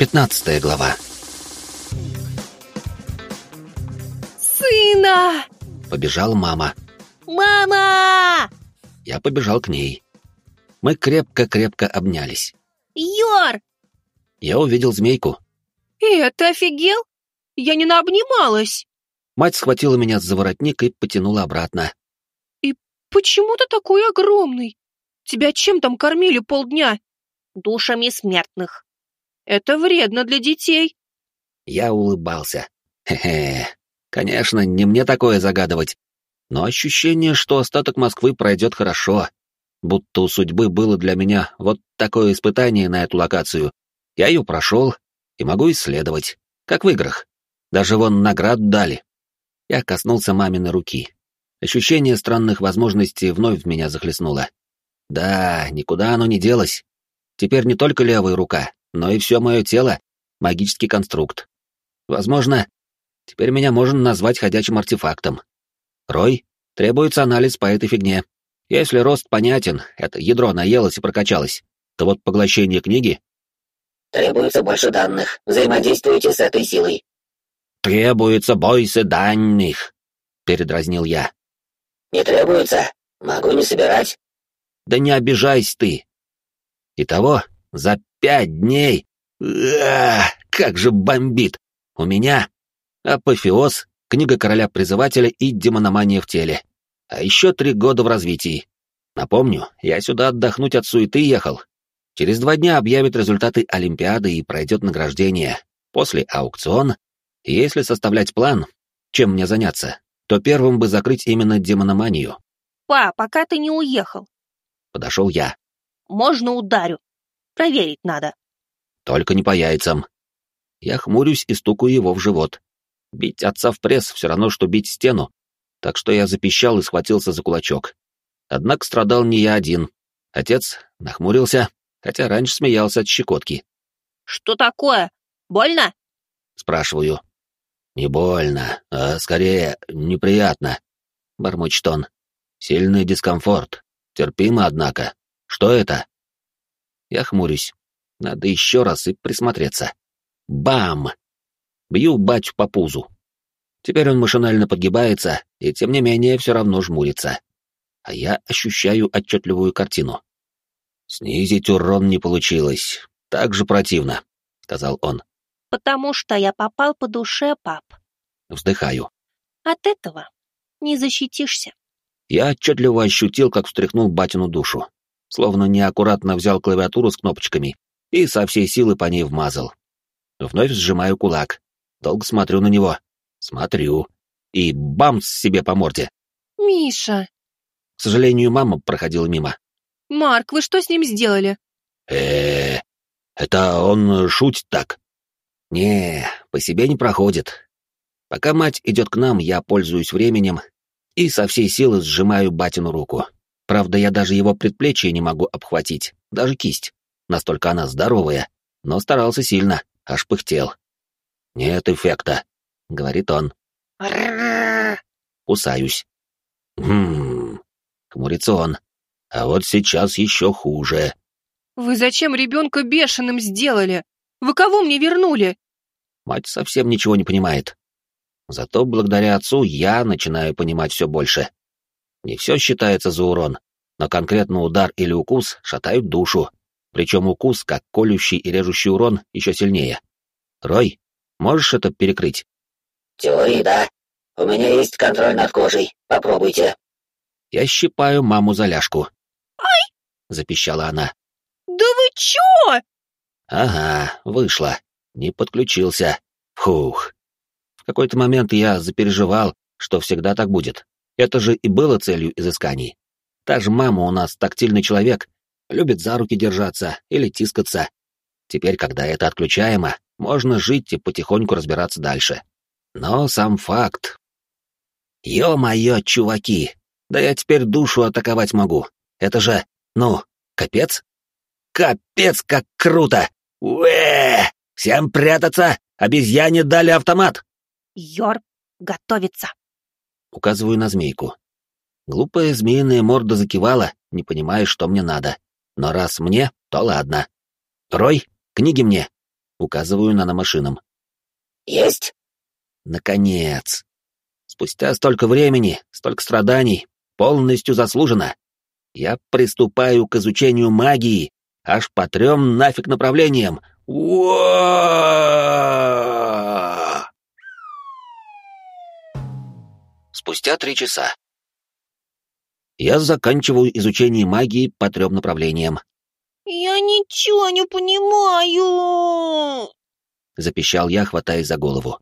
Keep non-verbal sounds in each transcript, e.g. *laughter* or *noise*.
Пятнадцатая глава. «Сына!» Побежала мама. «Мама!» Я побежал к ней. Мы крепко-крепко обнялись. «Йор!» Я увидел змейку. «Э, ты офигел? Я не наобнималась!» Мать схватила меня за воротник и потянула обратно. «И почему ты такой огромный? Тебя чем там кормили полдня?» «Душами смертных». «Это вредно для детей». Я улыбался. Хе-хе. Конечно, не мне такое загадывать. Но ощущение, что остаток Москвы пройдет хорошо. Будто у судьбы было для меня вот такое испытание на эту локацию. Я ее прошел и могу исследовать. Как в играх. Даже вон наград дали. Я коснулся маминой руки. Ощущение странных возможностей вновь в меня захлестнуло. Да, никуда оно не делось. Теперь не только левая рука, но и все мое тело — магический конструкт. Возможно, теперь меня можно назвать ходячим артефактом. Рой, требуется анализ по этой фигне. Если рост понятен, это ядро наелось и прокачалось, то вот поглощение книги... Требуется больше данных. Взаимодействуйте с этой силой. «Требуется бойся данных», — передразнил я. Не требуется. Могу не собирать. «Да не обижайся ты». Итого, за пять дней... А, как же бомбит! У меня апофеоз, книга короля-призывателя и демономания в теле. А еще три года в развитии. Напомню, я сюда отдохнуть от суеты ехал. Через два дня объявят результаты Олимпиады и пройдет награждение. После аукцион. Если составлять план, чем мне заняться, то первым бы закрыть именно демономанию. «Па, пока ты не уехал. Подошел я. Можно ударю. Проверить надо». Только не по яйцам. Я хмурюсь и стукаю его в живот. Бить отца в пресс все равно, что бить стену. Так что я запищал и схватился за кулачок. Однако страдал не я один. Отец нахмурился, хотя раньше смеялся от щекотки. «Что такое? Больно?» Спрашиваю. «Не больно, а скорее неприятно», — бормочет он. «Сильный дискомфорт. Терпимо, однако. Что это?» Я хмурюсь. Надо еще раз и присмотреться. Бам! Бью батю по пузу. Теперь он машинально подгибается, и тем не менее все равно жмурится. А я ощущаю отчетливую картину. «Снизить урон не получилось. Так же противно», — сказал он. «Потому что я попал по душе, пап. Вздыхаю. От этого не защитишься». Я отчетливо ощутил, как встряхнул батину душу. Словно неаккуратно взял клавиатуру с кнопочками и со всей силы по ней вмазал. Вновь сжимаю кулак. Долго смотрю на него. Смотрю. И бамс себе по морде. «Миша!» К сожалению, мама проходила мимо. «Марк, вы что с ним сделали?» э это он шутит так. Не, по себе не проходит. Пока мать идет к нам, я пользуюсь временем и со всей силы сжимаю батину руку. Правда, я даже его предплечье не могу обхватить, даже кисть. Настолько она здоровая, но старался сильно, аж пыхтел. «Нет эффекта», — говорит он. Кусаюсь. «Хм...» — хмурится он. «А вот сейчас еще хуже». «Вы зачем ребенка бешеным сделали? Вы кого мне вернули?» Мать совсем ничего не понимает. Зато благодаря отцу я начинаю понимать все больше. Не все считается за урон, но конкретно удар или укус шатают душу, причем укус, как колющий и режущий урон, еще сильнее. Рой, можешь это перекрыть? Теории, да. У меня есть контроль над кожей. Попробуйте. Я щипаю маму за ляжку. «Ай!» — запищала она. «Да вы чё?» Ага, вышло. Не подключился. Фух. В какой-то момент я запереживал, что всегда так будет. Это же и было целью изысканий. Та же мама у нас тактильный человек, любит за руки держаться или тискаться. Теперь, когда это отключаемо, можно жить и потихоньку разбираться дальше. Но сам факт... Ё-моё, чуваки! Да я теперь душу атаковать могу. Это же, ну, капец? Капец, как круто! Уэ! Всем прятаться! Обезьяне дали автомат! Йор готовится. Указываю на змейку. Глупая змеиная морда закивала, не понимая, что мне надо. Но раз мне, то ладно. Рой, книги мне. Указываю наномашинам. Есть. Наконец. Спустя столько времени, столько страданий, полностью заслуженно. Я приступаю к изучению магии аж по трем нафиг направлениям. Уа! Спустя три часа. Я заканчиваю изучение магии по трем направлениям. «Я ничего не понимаю!» Запищал я, хватаясь за голову.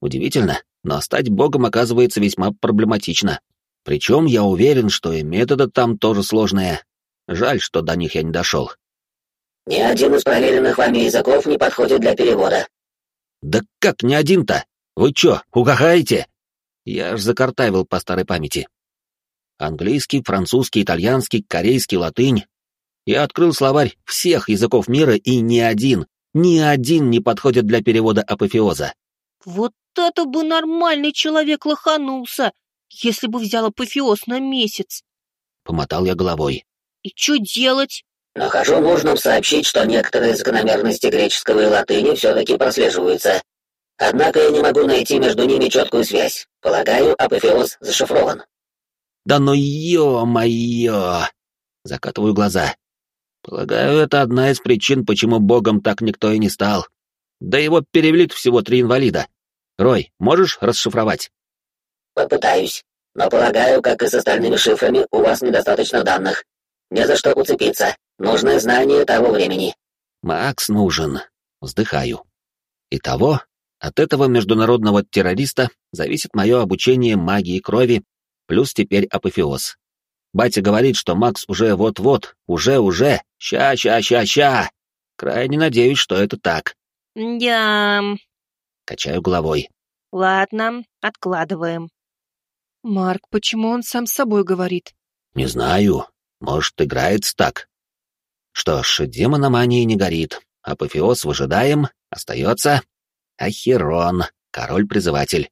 Удивительно, но стать богом оказывается весьма проблематично. Причем я уверен, что и методы там тоже сложные. Жаль, что до них я не дошел. Ни один из проверенных вами языков не подходит для перевода. Да как ни один-то? Вы чё, угагаете? Я аж закартавил по старой памяти. Английский, французский, итальянский, корейский, латынь. Я открыл словарь всех языков мира, и ни один, ни один не подходит для перевода апофеоза. Вот это бы нормальный человек лоханулся, если бы взял апофеоз на месяц. Помотал я головой. И что делать? Нахожу нужным сообщить, что некоторые закономерности греческого и латыни все-таки прослеживаются. Однако я не могу найти между ними четкую связь. Полагаю, апофеоз зашифрован. Да ну ё-моё! Закатываю глаза. Полагаю, это одна из причин, почему богом так никто и не стал. Да его перевели всего три инвалида. Рой, можешь расшифровать? Попытаюсь. Но полагаю, как и с остальными шифрами, у вас недостаточно данных. Не за что уцепиться. Нужны знания того времени. Макс нужен. Вздыхаю. Итого, от этого международного террориста зависит мое обучение магии крови, плюс теперь апофеоз. Батя говорит, что Макс уже вот-вот, уже-уже, ща-ща-ща-ща. Крайне надеюсь, что это так. Я... Качаю головой. Ладно, откладываем. Марк, почему он сам с собой говорит? Не знаю. Может, играется так. Что ж, демономания не горит. Апофеоз выжидаем, остается Ахерон, король-призыватель.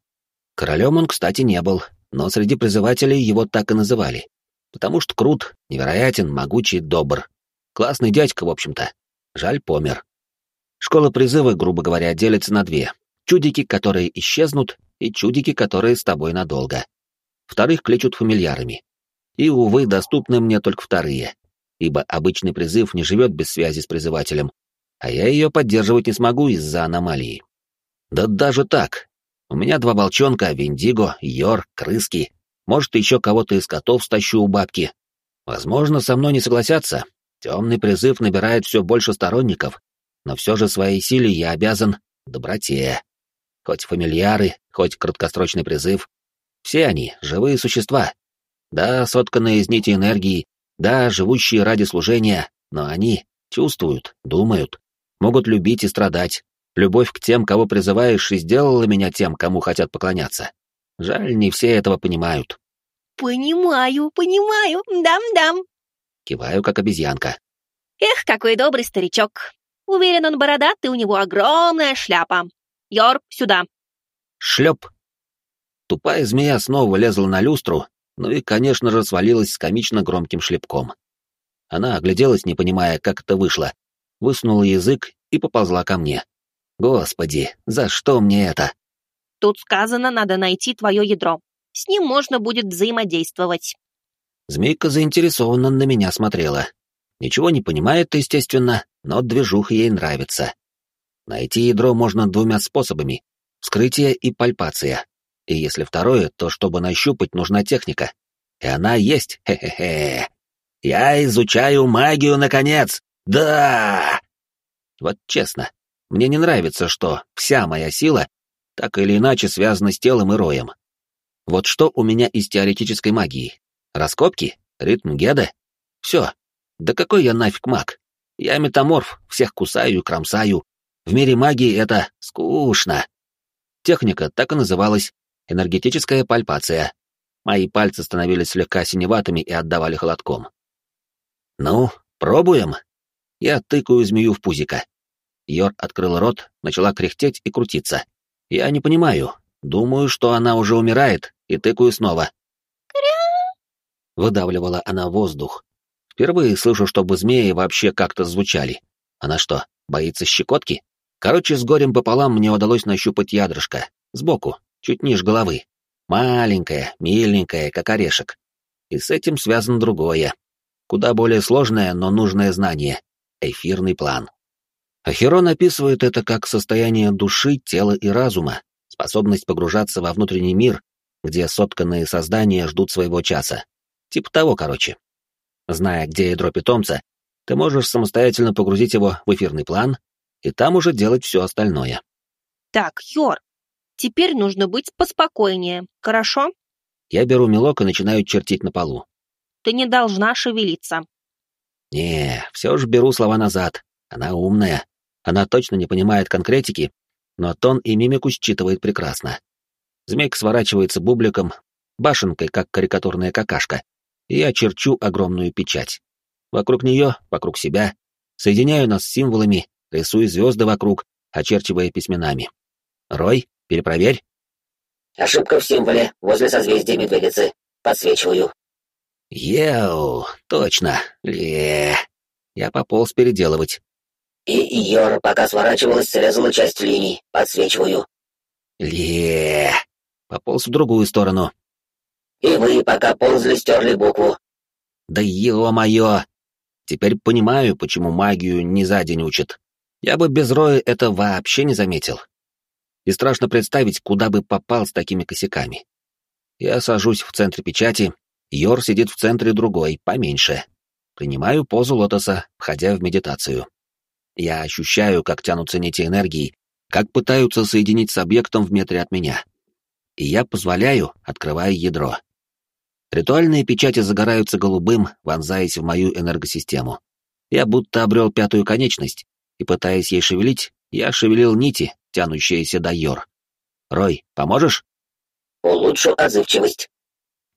Королем он, кстати, не был, но среди призывателей его так и называли. Потому что крут, невероятен, могучий, добр. Классный дядька, в общем-то. Жаль, помер. Школа призыва, грубо говоря, делится на две. Чудики, которые исчезнут, и чудики, которые с тобой надолго. Вторых кличут фамильярами. И, увы, доступны мне только вторые, ибо обычный призыв не живет без связи с призывателем, а я ее поддерживать не смогу из-за аномалии. Да даже так. У меня два волчонка, Виндиго, Йор, крыски. Может, еще кого-то из котов стащу у бабки. Возможно, со мной не согласятся. Темный призыв набирает все больше сторонников, но все же своей силе я обязан доброте. Хоть фамильяры, хоть краткосрочный призыв. Все они — живые существа, да, сотканные из нити энергии, да, живущие ради служения, но они чувствуют, думают, могут любить и страдать. Любовь к тем, кого призываешь, и сделала меня тем, кому хотят поклоняться. Жаль, не все этого понимают. Понимаю, понимаю, дам-дам. Киваю, как обезьянка. Эх, какой добрый старичок. Уверен, он бородатый, у него огромная шляпа. Йор, сюда. Шлеп. Тупая змея снова лезла на люстру, ну и, конечно же, свалилась с комично громким шлепком. Она огляделась, не понимая, как это вышло, высунула язык и поползла ко мне. Господи, за что мне это? Тут сказано, надо найти твое ядро. С ним можно будет взаимодействовать. Змейка заинтересованно на меня смотрела. Ничего не понимает, естественно, но движуха ей нравится. Найти ядро можно двумя способами — вскрытие и пальпация. И если второе, то чтобы нащупать, нужна техника. И она есть, хе-хе-хе. Я изучаю магию, наконец! Да! Вот честно, мне не нравится, что вся моя сила так или иначе связана с телом и роем. Вот что у меня из теоретической магии? Раскопки? Ритм Геда? Все. Да какой я нафиг маг? Я метаморф, всех кусаю и кромсаю. В мире магии это скучно. Техника так и называлась энергетическая пальпация. Мои пальцы становились слегка синеватыми и отдавали холодком. «Ну, пробуем?» Я тыкаю змею в пузико. Йор открыл рот, начала кряхтеть и крутиться. Я не понимаю. Думаю, что она уже умирает, и тыкаю снова. «Кря!» Выдавливала она воздух. Впервые слышу, чтобы змеи вообще как-то звучали. Она что, боится щекотки? Короче, с горем пополам мне удалось нащупать ядрышко, сбоку, чуть ниже головы. Маленькое, миленькое, как орешек. И с этим связано другое. Куда более сложное, но нужное знание — эфирный план. Ахерон описывает это как состояние души, тела и разума, способность погружаться во внутренний мир, где сотканные создания ждут своего часа. Типа того, короче. Зная, где ядро питомца, ты можешь самостоятельно погрузить его в эфирный план и там уже делать все остальное. Так, Йор, теперь нужно быть поспокойнее, хорошо? Я беру мелок и начинаю чертить на полу. Ты не должна шевелиться. Не, все же беру слова назад. Она умная. Она точно не понимает конкретики, но тон и мимику считывает прекрасно. Змейка сворачивается бубликом, башенкой, как карикатурная какашка, и я черчу огромную печать. Вокруг нее, вокруг себя, соединяю нас с символами, рисую звезды вокруг, очерчивая письменами. Рой, перепроверь. Ошибка в символе, возле созвездия Медведицы. Подсвечиваю. Еу, точно. Ле. Я пополз переделывать. И Йор, пока сворачивалась, срезала часть линий. Подсвечиваю. Ле. Пополз в другую сторону. И вы, пока ползли, стерли букву. Да ё-моё! Теперь понимаю, почему магию не за день учат. Я бы без Роя это вообще не заметил. И страшно представить, куда бы попал с такими косяками. Я сажусь в центре печати, Йор сидит в центре другой, поменьше. Принимаю позу лотоса, входя в медитацию. Я ощущаю, как тянутся нити энергии, как пытаются соединить с объектом в метре от меня. И я позволяю, открывая ядро. Ритуальные печати загораются голубым, вонзаясь в мою энергосистему. Я будто обрел пятую конечность, и, пытаясь ей шевелить, я шевелил нити, тянущиеся до Йор. «Рой, поможешь?» «Улучшу отзывчивость».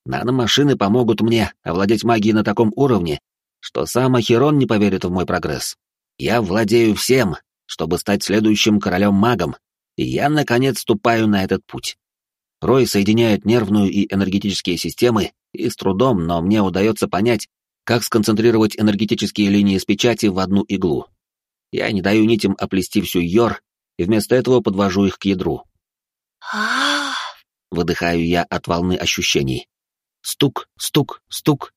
Наномашины помогут мне овладеть магией на таком уровне, что сам Ахерон не поверит в мой прогресс. Я владею всем, чтобы стать следующим королем-магом, и я, наконец, ступаю на этот путь. Рой соединяет нервную и энергетические системы, и с трудом, но мне удается понять, как сконцентрировать энергетические линии с печати в одну иглу. Я не даю нитям оплести всю Йор, и вместо этого подвожу их к ядру. Выдыхаю я от волны ощущений. Стук, стук, стук.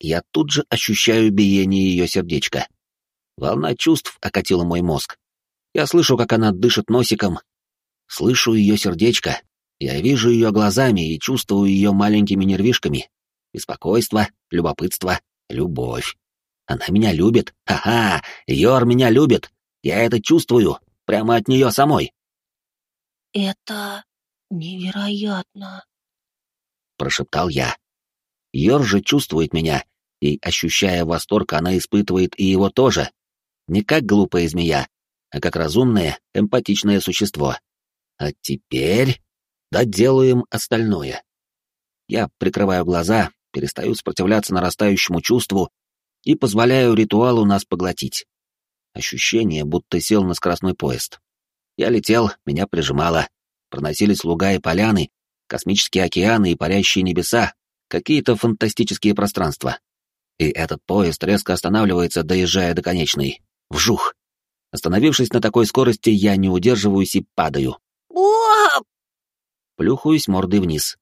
Я тут же ощущаю биение ее сердечка. Волна чувств окатила мой мозг. Я слышу, как она дышит носиком. Слышу ее сердечко. Я вижу ее глазами и чувствую ее маленькими нервишками. Беспокойство, любопытство, любовь. Она меня любит. Ха-ха! Йор меня любит. Я это чувствую. Прямо от нее самой. Это невероятно. Прошептал я. Йор же чувствует меня, и, ощущая восторг, она испытывает и его тоже. Не как глупая змея, а как разумное, эмпатичное существо. А теперь доделаем остальное. Я прикрываю глаза, перестаю сопротивляться нарастающему чувству и позволяю ритуалу нас поглотить. Ощущение, будто сел на скоростной поезд. Я летел, меня прижимало. Проносились луга и поляны, космические океаны и парящие небеса, какие-то фантастические пространства. И этот поезд резко останавливается, доезжая до конечной. Вжух! Остановившись на такой скорости, я не удерживаюсь и падаю. О! Плюхаюсь мордой вниз.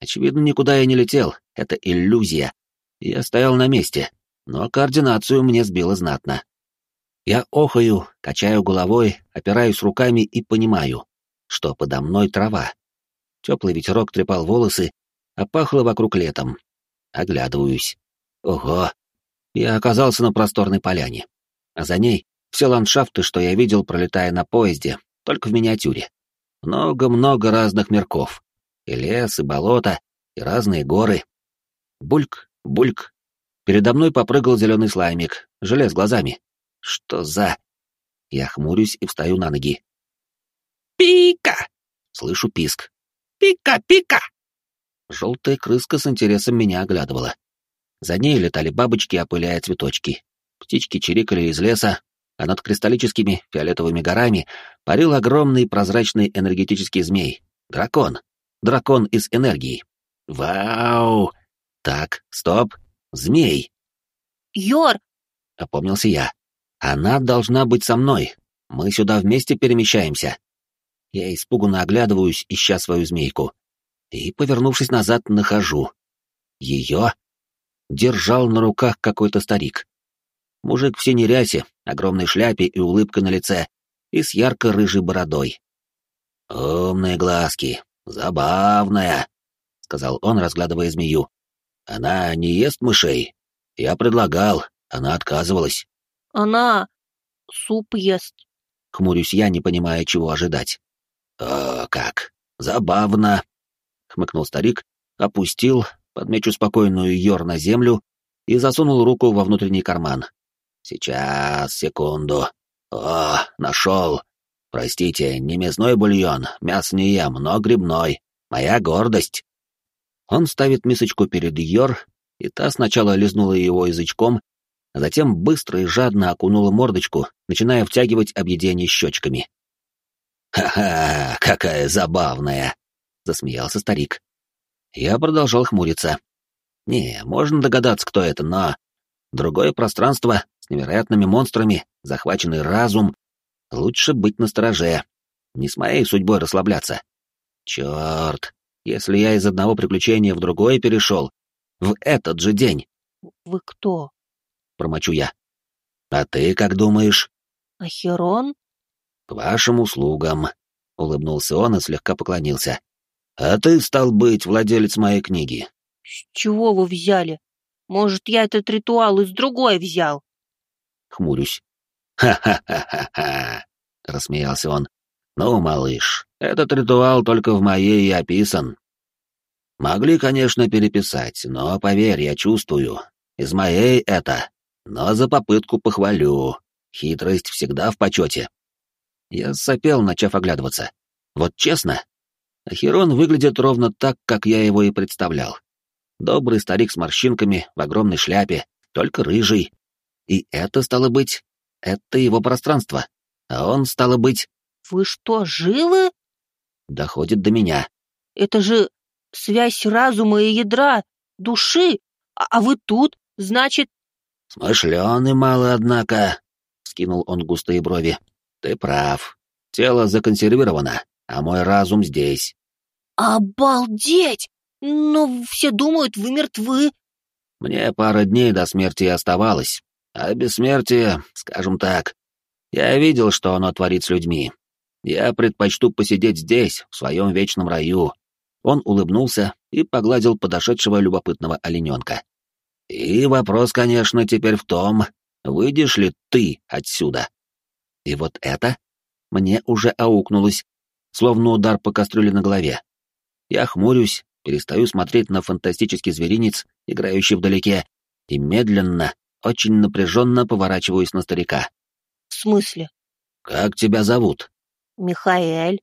Очевидно, никуда я не летел, это иллюзия. Я стоял на месте, но координацию мне сбило знатно. Я охаю, качаю головой, опираюсь руками и понимаю, что подо мной трава. Теплый ветерок трепал волосы, а пахло вокруг летом. Оглядываюсь. Ого! Я оказался на просторной поляне. А за ней все ландшафты, что я видел, пролетая на поезде, только в миниатюре. Много-много разных мирков. И лес, и болото, и разные горы. Бульк, бульк, Передо мной попрыгал зеленый слаймик, желез глазами. Что за... Я хмурюсь и встаю на ноги. «Пика!» — слышу писк. «Пика, пика!» Желтая крыска с интересом меня оглядывала. За ней летали бабочки, опыляя цветочки. Птички чирикали из леса, а над кристаллическими фиолетовыми горами парил огромный прозрачный энергетический змей. Дракон. Дракон из энергии. Вау! Так, стоп, Змей!» «Йор!» — опомнился я. «Она должна быть со мной. Мы сюда вместе перемещаемся. Я испуганно оглядываюсь, ища свою змейку. И, повернувшись назад, нахожу. Ее держал на руках какой-то старик. Мужик в синей рясе, огромной шляпе и улыбкой на лице, и с ярко-рыжей бородой. «Умные глазки, забавная», — сказал он, разглядывая змею. «Она не ест мышей. Я предлагал, она отказывалась». «Она суп ест», — хмурюсь я, не понимая, чего ожидать. «О, как! Забавно!» — хмыкнул старик, опустил, подмечу спокойную Йор на землю и засунул руку во внутренний карман. «Сейчас, секунду. О, нашел. Простите, не мясной бульон, мясо не ем, но грибной. Моя гордость». Он ставит мисочку перед Йор, и та сначала лизнула его язычком, а затем быстро и жадно окунула мордочку, начиная втягивать объедение щечками. «Ха-ха, какая забавная!» — засмеялся старик. Я продолжал хмуриться. «Не, можно догадаться, кто это, но Другое пространство с невероятными монстрами, захваченный разум. Лучше быть настороже. Не с моей судьбой расслабляться. Черт, если я из одного приключения в другое перешел, в этот же день. Вы кто? Промочу я. А ты как думаешь? Ахерон? К вашим услугам. Улыбнулся он и слегка поклонился. А ты, стал быть, владелец моей книги. С чего вы взяли? Может, я этот ритуал из другой взял?» Хмурюсь. «Ха-ха-ха-ха-ха!» — рассмеялся он. «Ну, малыш, этот ритуал только в моей и описан. Могли, конечно, переписать, но, поверь, я чувствую. Из моей это. Но за попытку похвалю. Хитрость всегда в почете». Я сопел, начав оглядываться. Вот честно, Ахирон выглядит ровно так, как я его и представлял. Добрый старик с морщинками, в огромной шляпе, только рыжий. И это, стало быть, это его пространство. А он, стало быть... «Вы что, живы?» Доходит до меня. «Это же связь разума и ядра, души, а, а вы тут, значит...» «Смышленый мало, однако», — скинул он густые брови. «Ты прав. Тело законсервировано, а мой разум здесь». «Обалдеть! «Но все думают, вы мертвы». «Мне пара дней до смерти оставалось, а бессмертие, скажем так, я видел, что оно творит с людьми. Я предпочту посидеть здесь, в своем вечном раю». Он улыбнулся и погладил подошедшего любопытного олененка. «И вопрос, конечно, теперь в том, выйдешь ли ты отсюда?» И вот это мне уже аукнулось, словно удар по кастрюле на голове. Я хмурюсь, перестаю смотреть на фантастический зверинец, играющий вдалеке, и медленно, очень напряженно поворачиваюсь на старика. «В смысле?» «Как тебя зовут?» «Михаэль».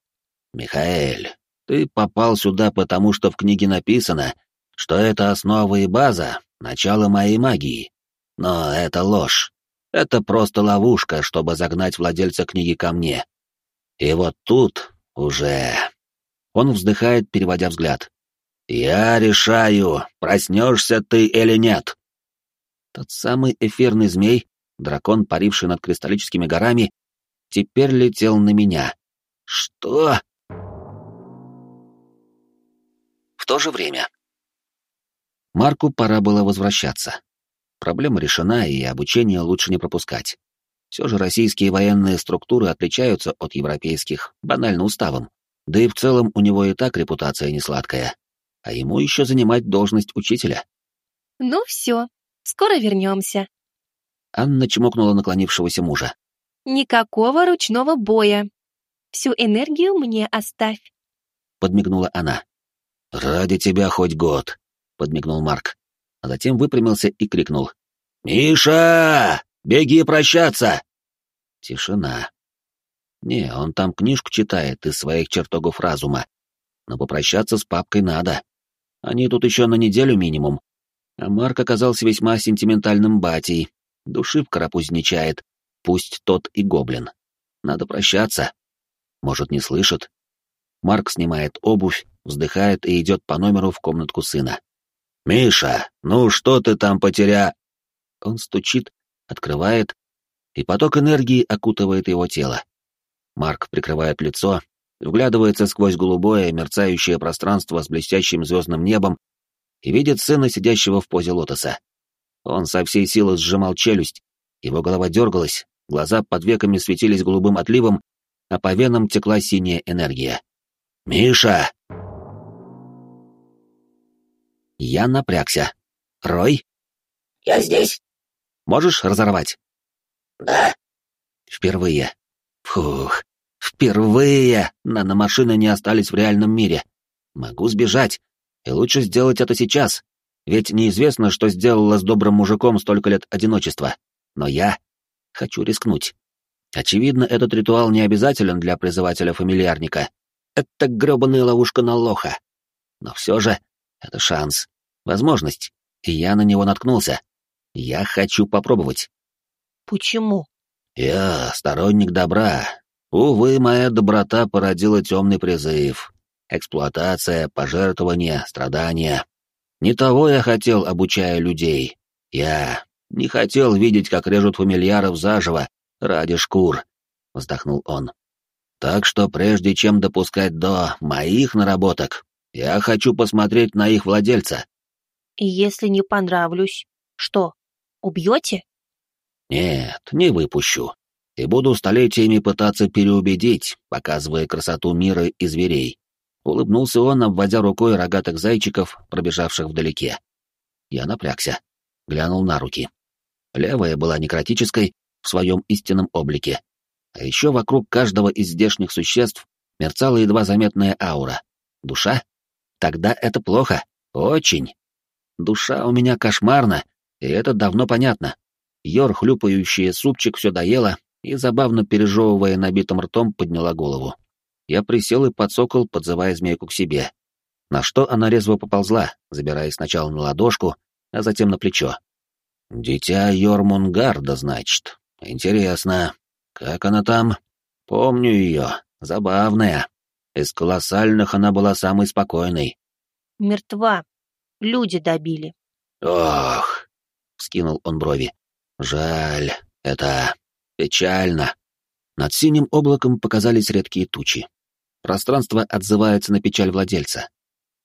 «Михаэль, ты попал сюда потому, что в книге написано, что это основа и база, начало моей магии. Но это ложь. Это просто ловушка, чтобы загнать владельца книги ко мне. И вот тут уже...» Он вздыхает, переводя взгляд. «Я решаю, проснешься ты или нет». Тот самый эфирный змей, дракон, паривший над кристаллическими горами, теперь летел на меня. «Что?» В то же время. Марку пора было возвращаться. Проблема решена, и обучение лучше не пропускать. Все же российские военные структуры отличаются от европейских, банально уставом. Да и в целом у него и так репутация несладкая а ему еще занимать должность учителя. «Ну все, скоро вернемся». Анна чмокнула наклонившегося мужа. «Никакого ручного боя. Всю энергию мне оставь», — подмигнула она. «Ради тебя хоть год», — подмигнул Марк, а затем выпрямился и крикнул. «Миша! Беги прощаться!» Тишина. Не, он там книжку читает из своих чертогов разума, но попрощаться с папкой надо. Они тут еще на неделю минимум. А Марк оказался весьма сентиментальным батей. Души в карапузе чает. Пусть тот и гоблин. Надо прощаться. Может, не слышит. Марк снимает обувь, вздыхает и идет по номеру в комнатку сына. «Миша, ну что ты там потеря...» Он стучит, открывает, и поток энергии окутывает его тело. Марк прикрывает лицо, вглядывается сквозь голубое, мерцающее пространство с блестящим звездным небом и видит сына, сидящего в позе лотоса. Он со всей силы сжимал челюсть, его голова дергалась, глаза под веками светились голубым отливом, а по венам текла синяя энергия. «Миша!» Я напрягся. «Рой?» «Я здесь». «Можешь разорвать?» «Да». «Впервые. Фух, впервые наномашины не остались в реальном мире. Могу сбежать, и лучше сделать это сейчас, ведь неизвестно, что сделала с добрым мужиком столько лет одиночества. Но я хочу рискнуть. Очевидно, этот ритуал не обязателен для призывателя-фамильярника. Это грёбаная ловушка на лоха. Но все же, это шанс, возможность, и я на него наткнулся. Я хочу попробовать. Почему? Я сторонник добра. Увы, моя доброта породила темный призыв. Эксплуатация, пожертвования, страдания. Не того я хотел, обучая людей. Я не хотел видеть, как режут фамильяров заживо, ради шкур, — вздохнул он. Так что прежде чем допускать до моих наработок, я хочу посмотреть на их владельца. И если не понравлюсь, что, убьете? Нет, не выпущу. И буду столетиями пытаться переубедить, показывая красоту мира и зверей. Улыбнулся он, обводя рукой рогатых зайчиков, пробежавших вдалеке. Я напрягся, глянул на руки. Левая была некротической в своем истинном облике. А еще вокруг каждого из здешних существ мерцала едва заметная аура. Душа? Тогда это плохо. Очень. Душа у меня кошмарна, и это давно понятно. Йор, хлюпающий супчик, все доела и, забавно пережевывая набитым ртом, подняла голову. Я присел и подсокол, подзывая змейку к себе. На что она резво поползла, забираясь сначала на ладошку, а затем на плечо. «Дитя Йормунгарда, значит. Интересно. Как она там? Помню ее. Забавная. Из колоссальных она была самой спокойной». «Мертва. Люди добили». «Ох!» — скинул он брови. «Жаль. Это печально». Над синим облаком показались редкие тучи. Пространство отзывается на печаль владельца.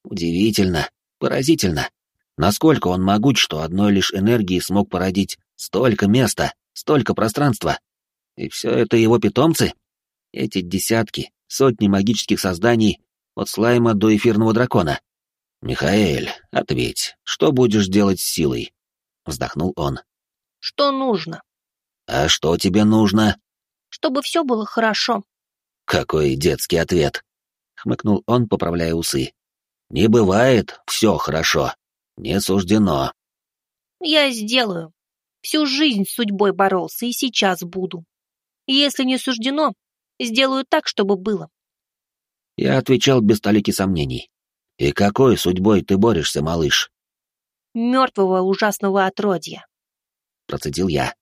Удивительно, поразительно. Насколько он могуч, что одной лишь энергии смог породить столько места, столько пространства. И все это его питомцы? Эти десятки, сотни магических созданий, от слайма до эфирного дракона. «Михаэль, ответь, что будешь делать с силой?» Вздохнул он. «Что нужно?» «А что тебе нужно?» «Чтобы все было хорошо». «Какой детский ответ!» — хмыкнул он, поправляя усы. «Не бывает все хорошо. Не суждено». «Я сделаю. Всю жизнь с судьбой боролся и сейчас буду. Если не суждено, сделаю так, чтобы было». Я отвечал без толики сомнений. «И какой судьбой ты борешься, малыш?» «Мертвого ужасного отродья», — процедил я.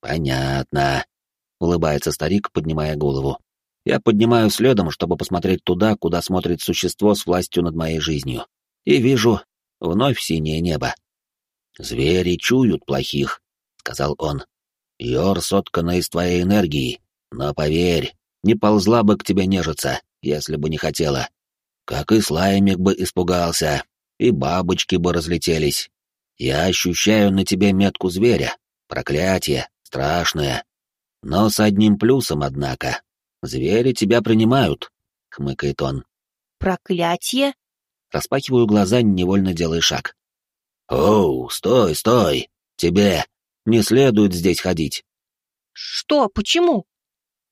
«Понятно», — улыбается старик, поднимая голову. Я поднимаю следом, чтобы посмотреть туда, куда смотрит существо с властью над моей жизнью. И вижу вновь синее небо. «Звери чуют плохих», — сказал он. «Йор соткана из твоей энергии, но поверь, не ползла бы к тебе нежиться, если бы не хотела. Как и слаймик бы испугался, и бабочки бы разлетелись. Я ощущаю на тебе метку зверя, проклятие, страшное. Но с одним плюсом, однако. Звери тебя принимают, хмыкает он. Проклятие? Распахиваю глаза, невольно делая шаг. Оу, стой, стой! Тебе не следует здесь ходить. Что? Почему?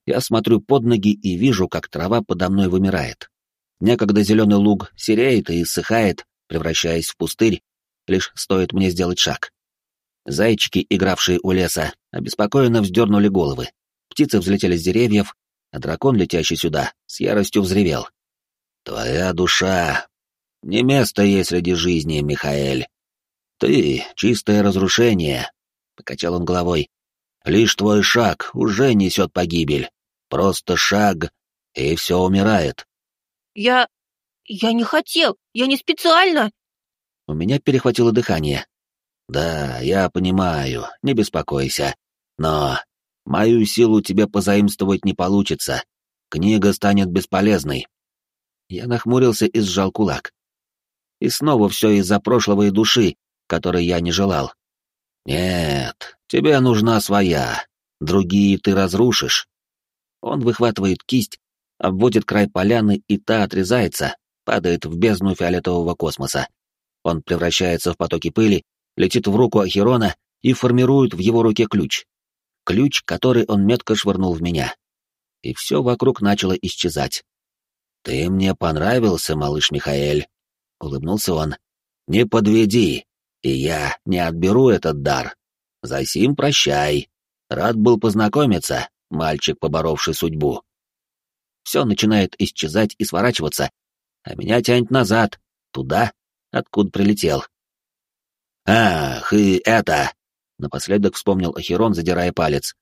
Я смотрю под ноги и вижу, как трава подо мной вымирает. Некогда зеленый луг сереет и иссыхает, превращаясь в пустырь, лишь стоит мне сделать шаг. Зайчики, игравшие у леса, обеспокоенно вздернули головы. Птицы взлетели с деревьев, а дракон, летящий сюда, с яростью взревел. «Твоя душа! Не место ей среди жизни, Михаэль! Ты — чистое разрушение!» — покачал он головой. «Лишь твой шаг уже несет погибель. Просто шаг, и все умирает». «Я... я не хотел, я не специально!» У меня перехватило дыхание. «Да, я понимаю, не беспокойся. Но Мою силу тебе позаимствовать не получится. книга станет бесполезной. Я нахмурился и сжал кулак. И снова все из-за прошлого и души, которой я не желал. Нет, тебе нужна своя, другие ты разрушишь. Он выхватывает кисть, обводит край поляны, и та отрезается, падает в бездну фиолетового космоса. Он превращается в потоки пыли, летит в руку Ахирона и формирует в его руке ключ. Ключ, который он метко швырнул в меня. И все вокруг начало исчезать. «Ты мне понравился, малыш Михаэль», — улыбнулся он. «Не подведи, и я не отберу этот дар. Засим прощай. Рад был познакомиться, мальчик, поборовший судьбу». Все начинает исчезать и сворачиваться, а меня тянет назад, туда, откуда прилетел. «Ах, и это!» — напоследок вспомнил Ахирон, задирая палец.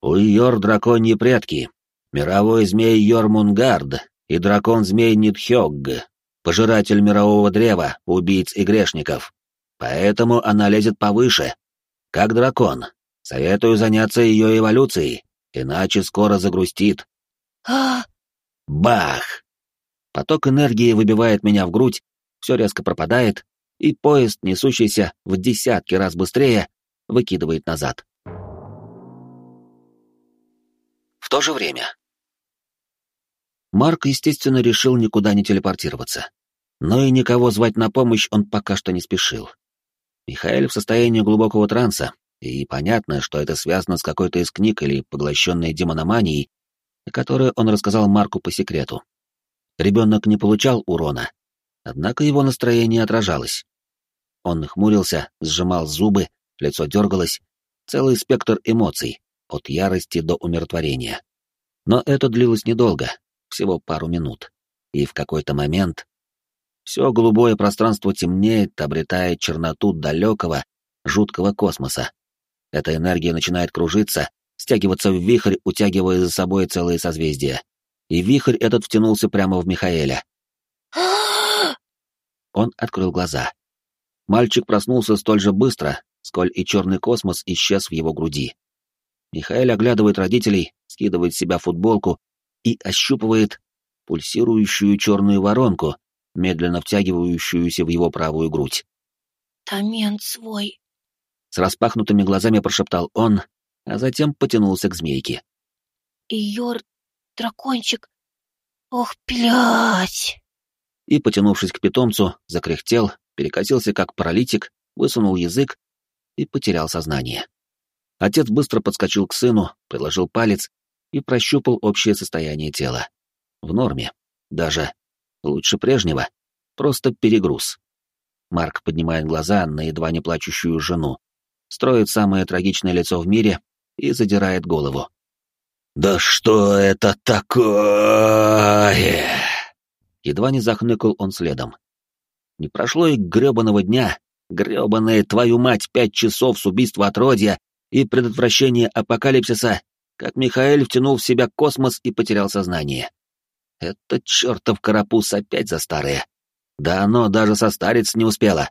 «У Йор драконьи предки. Мировой змей Йормунгард и дракон-змей Нитхёгг, пожиратель мирового древа, убийц и грешников. Поэтому она лезет повыше, как дракон. Советую заняться ее эволюцией, иначе скоро загрустит. А! Бах! Поток энергии выбивает меня в грудь, все резко пропадает, и поезд, несущийся в десятки раз быстрее, выкидывает назад. В то же время. Марк, естественно, решил никуда не телепортироваться. Но и никого звать на помощь он пока что не спешил. Михаил в состоянии глубокого транса, и понятно, что это связано с какой-то из книг или поглощенной демономанией, которую он рассказал Марку по секрету. Ребенок не получал урона, однако его настроение отражалось. Он хмурился, сжимал зубы, лицо дергалось, целый спектр эмоций, от ярости до умиротворения. Но это длилось недолго, всего пару минут. И в какой-то момент все голубое пространство темнеет, обретая черноту далекого, жуткого космоса. Эта энергия начинает кружиться, стягиваться в вихрь, утягивая за собой целые созвездия. И вихрь этот втянулся прямо в Михаэля. *gasps* Он открыл глаза. Мальчик проснулся столь же быстро, сколь и черный космос исчез в его груди. Михаил оглядывает родителей, скидывает с себя футболку и ощупывает пульсирующую черную воронку, медленно втягивающуюся в его правую грудь. «Тамент свой!» С распахнутыми глазами прошептал он, а затем потянулся к змейке. «Йор, дракончик, ох, блядь!» И, потянувшись к питомцу, закряхтел, перекатился как паралитик, высунул язык и потерял сознание. Отец быстро подскочил к сыну, приложил палец и прощупал общее состояние тела. В норме. Даже лучше прежнего. Просто перегруз. Марк поднимает глаза на едва не плачущую жену, строит самое трагичное лицо в мире и задирает голову. «Да что это такое?» Едва не захныкал он следом. Не прошло и грёбаного дня, грёбаная твою мать пять часов с убийства отродья и предотвращения апокалипсиса, как Михаэль втянул в себя космос и потерял сознание. Это чертов карапуз опять за старое. Да оно даже состариться не успело.